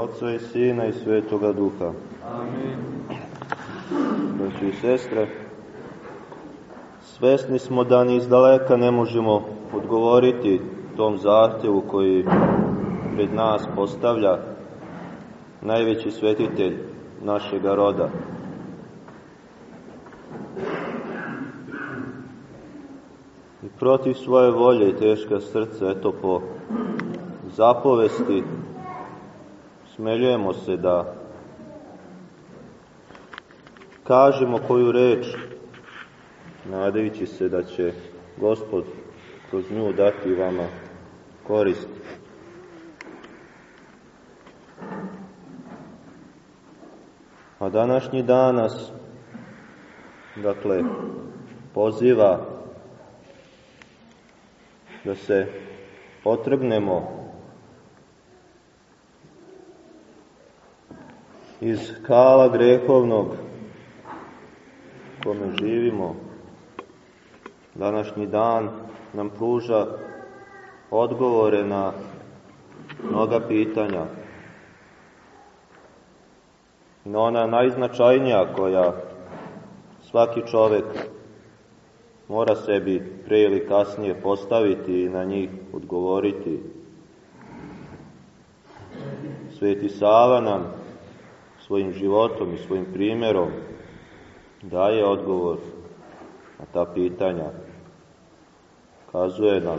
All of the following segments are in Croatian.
Otca i Sina i Svetoga Duha. Amin. Braći i sestre, svesni smo da ni iz daleka ne možemo odgovoriti tom zahtjevu koji pred nas postavlja najveći svetitelj našega roda. I protiv svoje volje i teška srca, eto po zapovesti, smeljujemo se da kažemo koju reč, nadajući se da će Gospod kroz nju dati vama korist. A današnji danas, dakle, poziva da se potrebnemo iz kala grehovnog kome živimo. Današnji dan nam pruža odgovore na mnoga pitanja. Na ona najznačajnija koja svaki čovjek mora sebi prije ili kasnije postaviti i na njih odgovoriti. Sveti Sava nam svojim životom i svojim primjerom daje odgovor na ta pitanja. Kazuje nam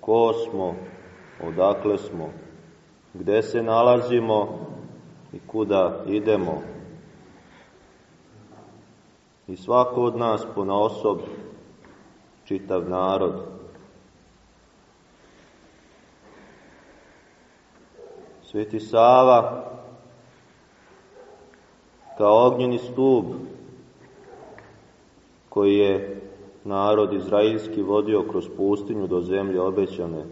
ko smo, odakle smo, gde se nalazimo i kuda idemo. I svako od nas po osob, čitav narod. Sveti Sava kao ognjeni stup koji je narod izraelski vodio kroz pustinju do zemlje obećane.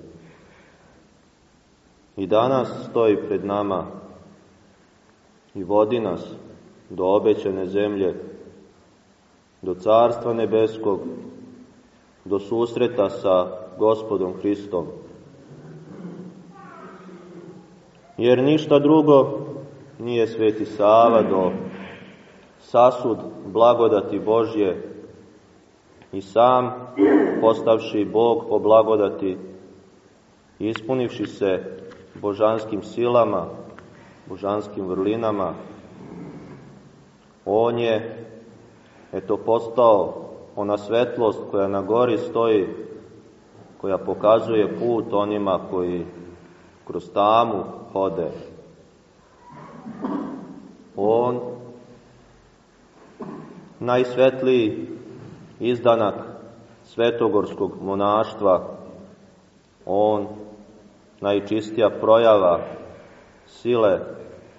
I danas stoji pred nama i vodi nas do obećane zemlje, do carstva nebeskog, do susreta sa gospodom Hristom. Jer ništa drugo nije sveti Sava do sasud blagodati Božje i sam, postavši Bog po blagodati, ispunivši se božanskim silama, božanskim vrlinama, on je eto postao ona svetlost koja na gori stoji, koja pokazuje put onima koji kroz tamu hode. On, najsvetliji izdanak svetogorskog monaštva, on najčistija projava sile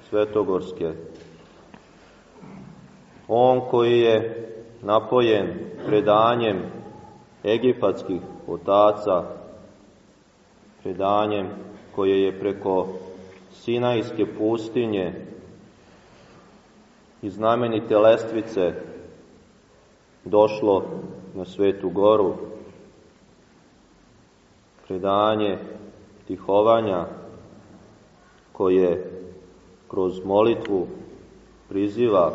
svetogorske. On koji je napojen predanjem egipatskih otaca, predanjem koje je preko Sinajske pustinje i znamenite lestvice došlo na Svetu Goru, predanje tihovanja koje kroz molitvu priziva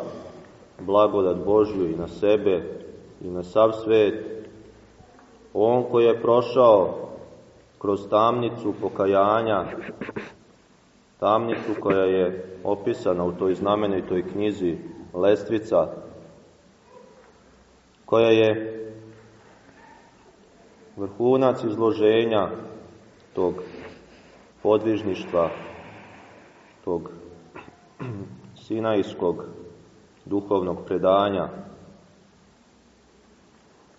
blagodat Božju i na sebe i na sav svet. On koji je prošao kroz tamnicu pokajanja, tamnicu koja je opisana u toj znamenitoj knjizi Lestvica, koja je vrhunac izloženja tog podvižništva, tog sinajskog duhovnog predanja.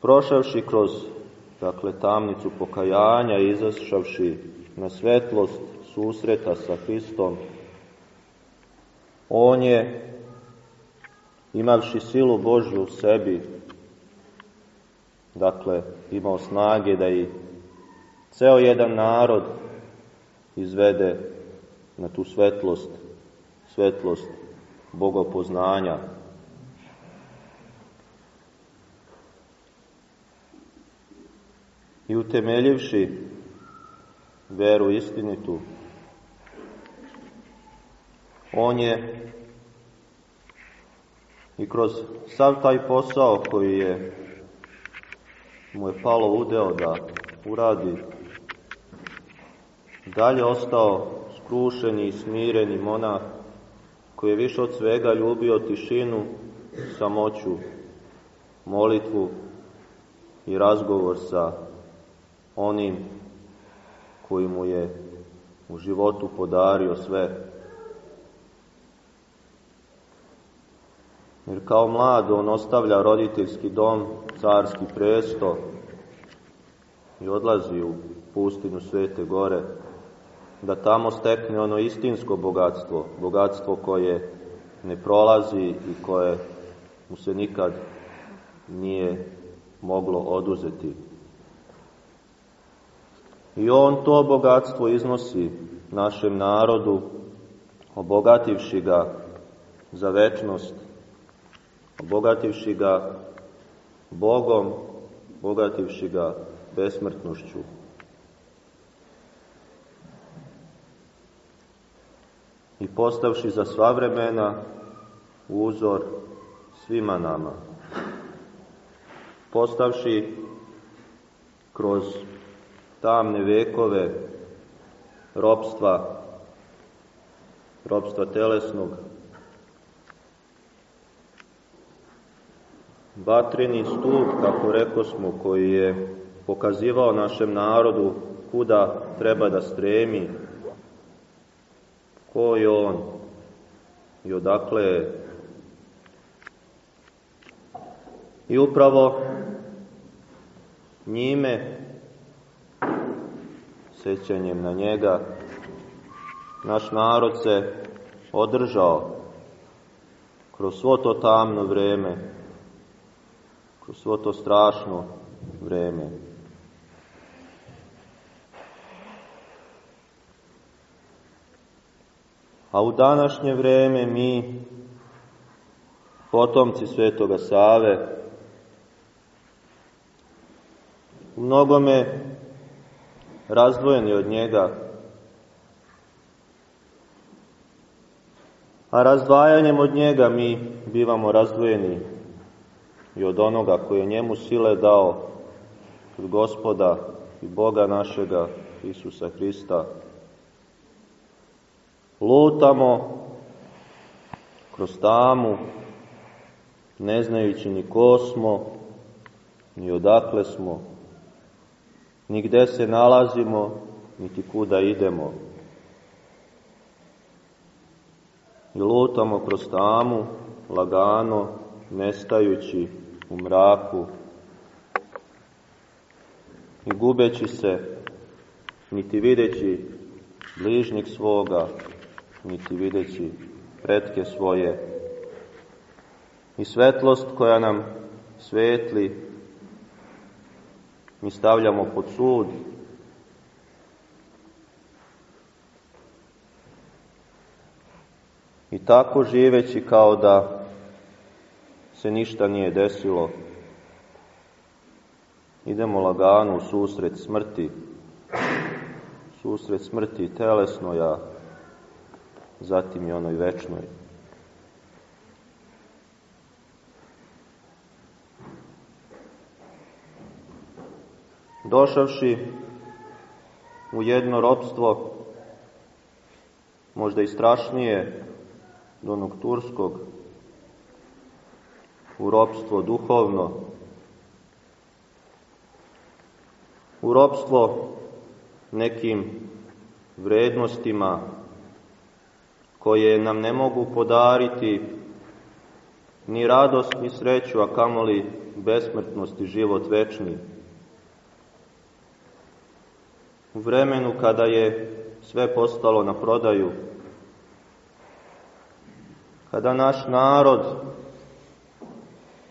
Prošavši kroz dakle, tamnicu pokajanja i izašavši na svetlost susreta sa Hristom, on je, imavši silu Božju u sebi, dakle, imao snage da i ceo jedan narod izvede na tu svetlost, svetlost bogopoznanja. I utemeljivši veru istinitu, On je i kroz sav taj posao koji je mu je palo udeo da uradi, dalje ostao skrušeni i smireni monah koji je više od svega ljubio tišinu, samoću, molitvu i razgovor sa onim koji mu je u životu podario sve. Jer kao mlad on ostavlja roditeljski dom, carski presto i odlazi u pustinu Svete Gore, da tamo stekne ono istinsko bogatstvo, bogatstvo koje ne prolazi i koje mu se nikad nije moglo oduzeti. I on to bogatstvo iznosi našem narodu, obogativši ga za večnost, obogativši ga Bogom, obogativši ga besmrtnošću. I postavši za sva vremena uzor svima nama. Postavši kroz tamne vekove robstva, robstva telesnog, vatreni stup, kako reko smo, koji je pokazivao našem narodu kuda treba da stremi, ko je on? I odakle je. I upravo njime sećanjem na njega, naš narod se održao kroz svo to tamno vreme, kroz svo to strašno vreme. A u današnje vreme mi, potomci Svetoga Save, u mnogome razdvojeni od njega. A razdvajanjem od njega mi bivamo razdvojeni i od onoga koji je njemu sile dao, od gospoda i Boga našega, Isusa Hrista. Lutamo kroz tamu, ne znajući ni ko smo, ni odakle smo, ni gde se nalazimo, niti kuda idemo. I lutamo kroz tamu, lagano, nestajući u mraku i gubeći se, niti videći bližnjeg svoga, niti videći pretke svoje. I svetlost koja nam svetli mi stavljamo pod sud. I tako živeći kao da se ništa nije desilo, idemo lagano u susret smrti, susret smrti telesnoj, a zatim i onoj večnoj. došavši u jedno robstvo, možda i strašnije do onog turskog, u robstvo duhovno, u robstvo nekim vrednostima koje nam ne mogu podariti ni radost ni sreću, a kamoli besmrtnost i život večni. U vremenu kada je sve postalo na prodaju, kada naš narod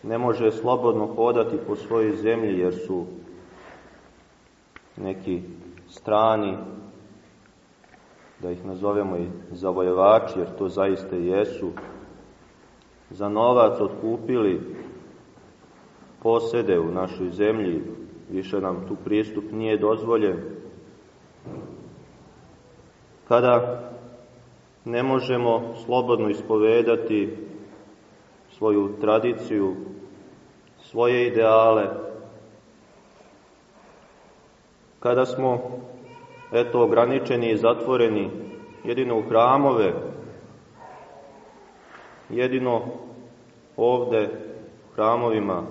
ne može slobodno hodati po svojoj zemlji jer su neki strani, da ih nazovemo i zavojevači, jer to zaista jesu, za novac otkupili posede u našoj zemlji, više nam tu pristup nije dozvoljen, kada ne možemo slobodno ispovedati svoju tradiciju, svoje ideale. Kada smo, eto, ograničeni i zatvoreni jedino u hramove, jedino ovde u hramovima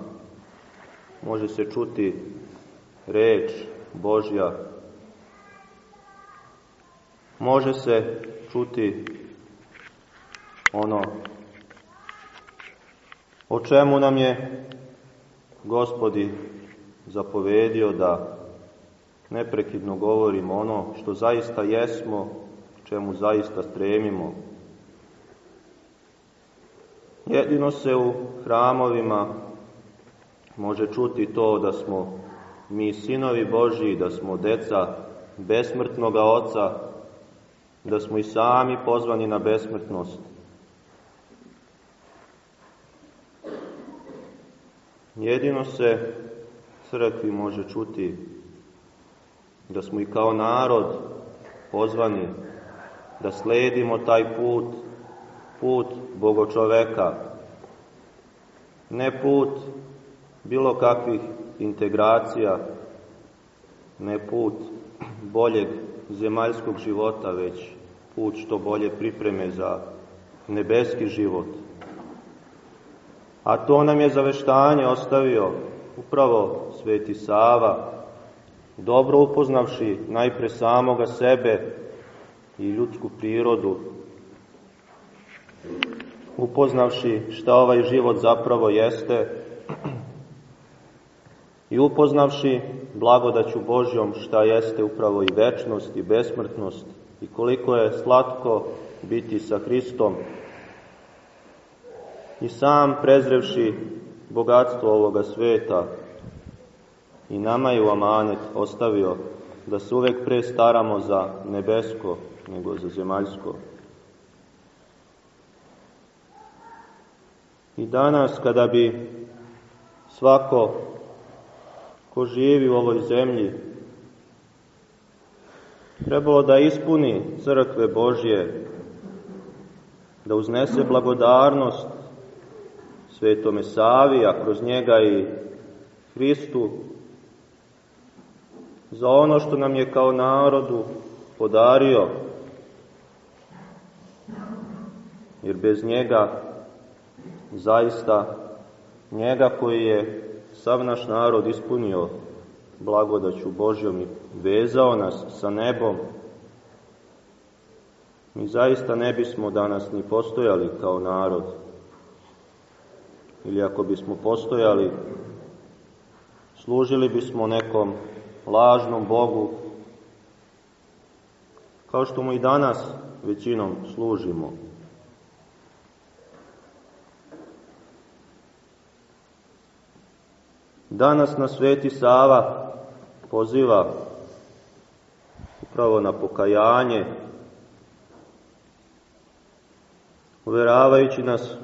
može se čuti reč Božja, može se čuti ono o čemu nam je Gospodi zapovedio da neprekidno govorimo ono što zaista jesmo, čemu zaista stremimo. Jedino se u hramovima može čuti to da smo mi sinovi Božiji, da smo deca besmrtnoga Oca, da smo i sami pozvani na besmrtnost. Jedino se crkvi može čuti da smo i kao narod pozvani da sledimo taj put, put bogočoveka, ne put bilo kakvih integracija, ne put boljeg zemaljskog života, već put što bolje pripreme za nebeski život. A to nam je zaveštanje ostavio upravo Sveti Sava, dobro upoznavši najpre samoga sebe i ljudsku prirodu, upoznavši šta ovaj život zapravo jeste i upoznavši blagodaću Božjom šta jeste upravo i večnost i besmrtnost i koliko je slatko biti sa Hristom i sam prezrevši bogatstvo ovoga sveta i nama je u amanet ostavio da se uvek pre staramo za nebesko nego za zemaljsko. I danas kada bi svako ko živi u ovoj zemlji trebalo da ispuni crkve Božje, da uznese blagodarnost Svetome Savi, a kroz njega i Hristu, za ono što nam je kao narodu podario, jer bez njega zaista njega koji je sav naš narod ispunio blagodaću Božjom i vezao nas sa nebom, mi zaista ne bismo danas ni postojali kao narod. Ili ako bismo postojali, služili bismo nekom lažnom Bogu, kao što mu i danas većinom služimo. Danas na Sveti Sava poziva upravo na pokajanje, uveravajući nas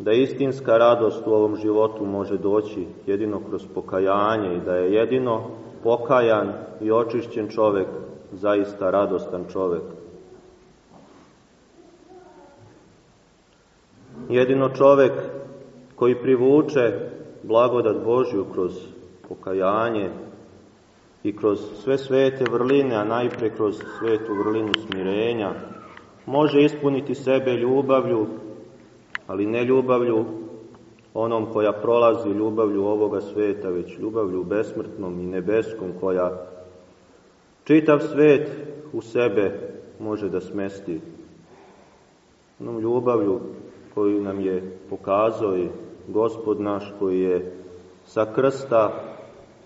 da istinska radost u ovom životu može doći jedino kroz pokajanje i da je jedino pokajan i očišćen čovek zaista radostan čovek. Jedino čovek koji privuče blagodat Božju kroz pokajanje i kroz sve svete vrline, a najpre kroz svetu vrlinu smirenja, može ispuniti sebe ljubavlju, ali ne ljubavlju onom koja prolazi ljubavlju ovoga sveta, već ljubavlju besmrtnom i nebeskom koja čitav svet u sebe može da smesti. Onom ljubavlju koju nam je pokazao i gospod naš koji je sa krsta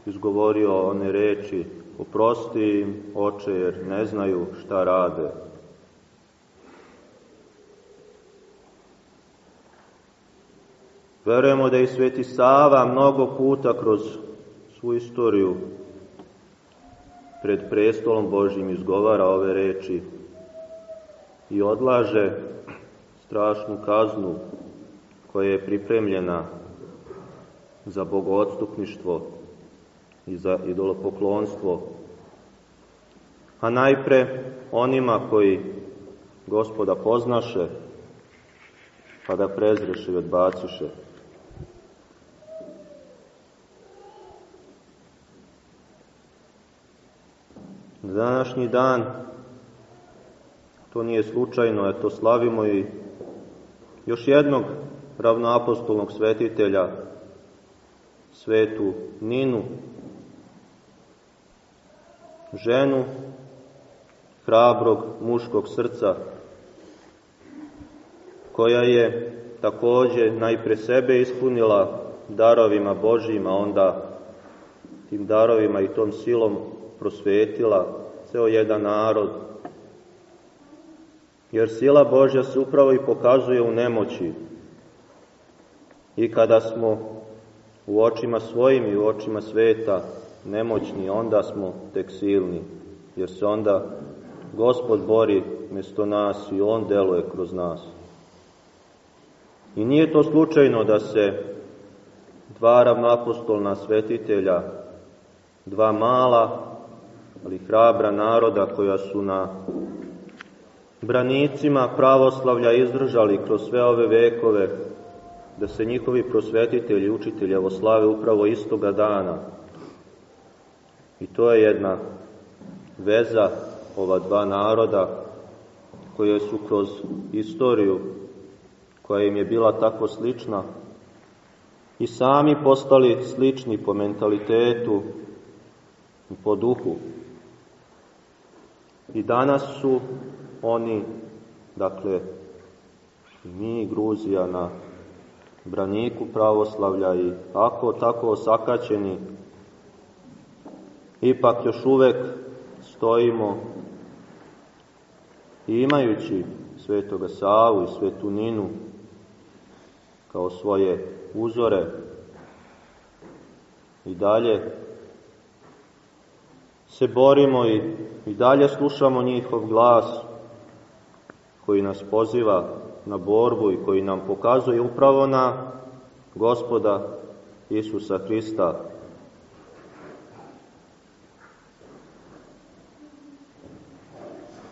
izgovorio one reči oprosti im oče jer ne znaju šta rade. Verujemo da i Sveti Sava mnogo puta kroz svu istoriju pred prestolom Božjim izgovara ove reči i odlaže strašnu kaznu koja je pripremljena za bogoodstupništvo i za idolopoklonstvo, a najpre onima koji gospoda poznaše, pa da prezreše i odbaciše. Današnji dan, to nije slučajno, to slavimo i još jednog ravnoapostolnog svetitelja, svetu Ninu, ženu hrabrog muškog srca, koja je takođe najpre sebe ispunila darovima Božijima, onda tim darovima i tom silom prosvetila ceo jedan narod. Jer sila Božja se upravo i pokazuje u nemoći. I kada smo u očima svojim i u očima sveta nemoćni, onda smo tek silni, jer se onda Gospod bori mesto nas i On deluje kroz nas. I nije to slučajno da se dva ravnoapostolna svetitelja, dva mala, ali hrabra naroda koja su na branicima pravoslavlja izdržali kroz sve ove vekove, da se njihovi prosvetitelji i učitelji slave upravo istoga dana. I to je jedna veza ova dva naroda koje su kroz istoriju koja im je bila tako slična i sami postali slični po mentalitetu i po duhu. I danas su oni, dakle, mi Gruzija na braniku pravoslavlja i ako tako osakaćeni, ipak još uvek stojimo imajući svetoga Savu i svetu Ninu kao svoje uzore i dalje se borimo i, i dalje slušamo njihov glas koji nas poziva na borbu i koji nam pokazuje upravo na gospoda Isusa Hrista.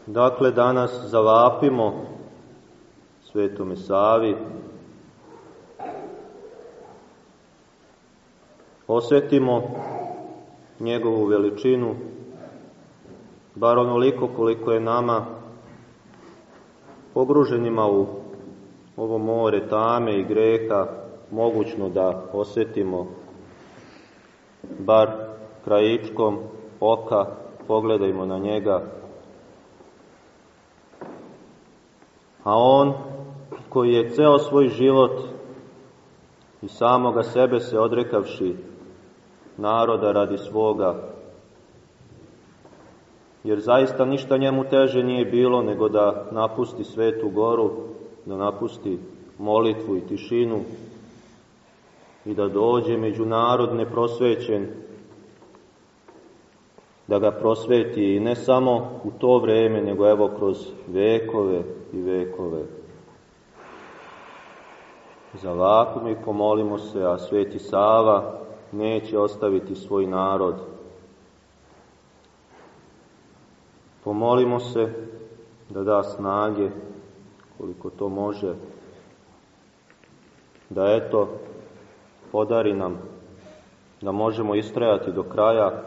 Dakle, danas zavapimo Svetome Savi, osjetimo njegovu veličinu, bar onoliko koliko je nama pogruženima u ovo more tame i greha mogućno da osjetimo bar krajičkom oka, pogledajmo na njega. A on koji je ceo svoj život i samoga sebe se odrekavši naroda radi svoga. Jer zaista ništa njemu teže nije bilo nego da napusti svetu goru, da napusti molitvu i tišinu i da dođe među narod neprosvećen, da ga prosveti i ne samo u to vreme, nego evo kroz vekove i vekove. Za vakum i pomolimo se, a sveti Sava, neće ostaviti svoj narod. Pomolimo se da da snage koliko to može, da eto podari nam da možemo istrajati do kraja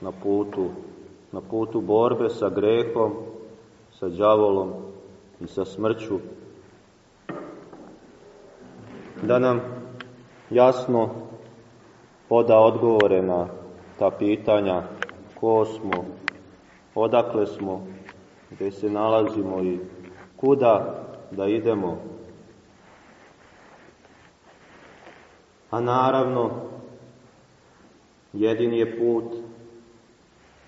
na putu, na putu borbe sa grehom, sa đavolom i sa smrću. Da nam jasno poda odgovore na ta pitanja ko smo, odakle smo, gde se nalazimo i kuda da idemo. A naravno, jedini je put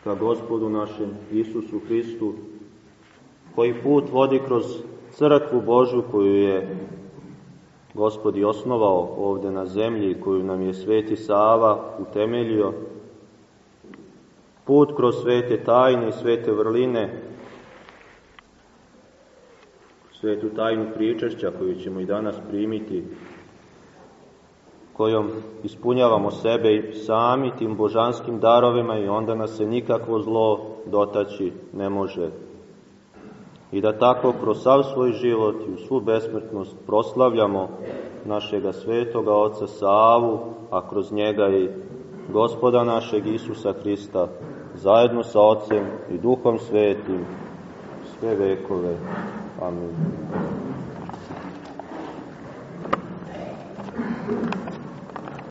ka gospodu našem Isusu Hristu, koji put vodi kroz crkvu Božu koju je Gospod osnovao ovde na zemlji koju nam je Sveti Sava utemeljio, put kroz svete tajne i svete vrline, svetu tajnu pričešća koju ćemo i danas primiti, kojom ispunjavamo sebe sami tim božanskim darovima i onda nas se nikakvo zlo dotaći ne može. i da tako kroz sav svoj život i u svu besmrtnost proslavljamo našega svetoga Oca Savu, a kroz njega i gospoda našeg Isusa Hrista, zajedno sa Otcem i Duhom Svetim, sve vekove. Amin.